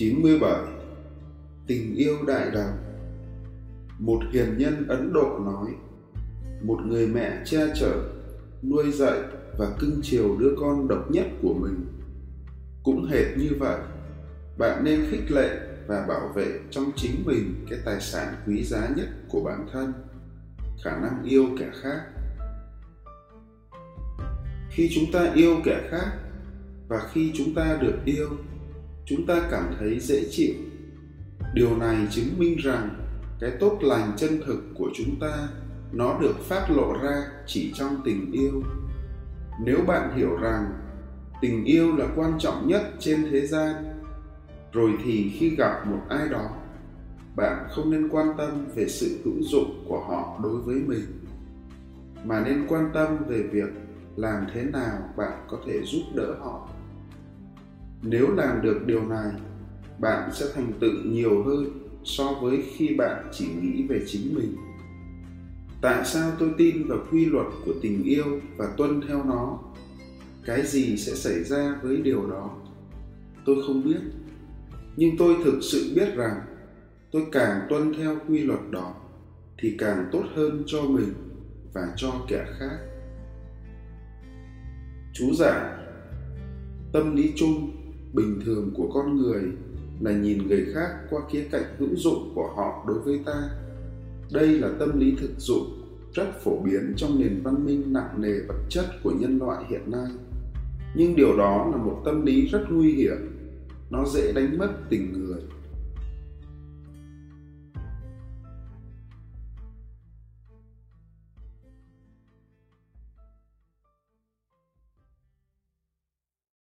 97 Tình yêu đại đồng Một hiền nhân Ấn Độ nói Một người mẹ che chở, nuôi dạy và cưng chiều đứa con độc nhất của mình. Cũng hệt như vậy, bạn nên khích lệ và bảo vệ trong chính mình cái tài sản quý giá nhất của bản thân, khả năng yêu kẻ khác. Khi chúng ta yêu kẻ khác và khi chúng ta được yêu chúng ta cảm thấy dễ chịu. Điều này chứng minh rằng cái tốt lành chân thực của chúng ta, nó được phát lộ ra chỉ trong tình yêu. Nếu bạn hiểu rằng tình yêu là quan trọng nhất trên thế gian, rồi thì khi gặp một ai đó, bạn không nên quan tâm về sự hữu dụng của họ đối với mình, mà nên quan tâm về việc làm thế nào bạn có thể giúp đỡ họ nếu làm được điều này, bạn sẽ thành tựu nhiều hơn so với khi bạn chỉ nghĩ về chính mình. Tại sao tôi tin vào quy luật của tình yêu và tuân theo nó? Cái gì sẽ xảy ra với điều đó? Tôi không biết. Nhưng tôi thực sự biết rằng tôi càng tuân theo quy luật đó thì càng tốt hơn cho mình và cho kẻ khác. Chú giải tâm lý chung bình thường của con người là nhìn người khác qua khía cạnh hữu dụng của họ đối với ta. Đây là tâm lý thực dụng, rất phổ biến trong nền văn minh nặng nề vật chất của nhân loại hiện nay. Nhưng điều đó là một tâm lý rất nguy hiểm. Nó dễ đánh mất tình người.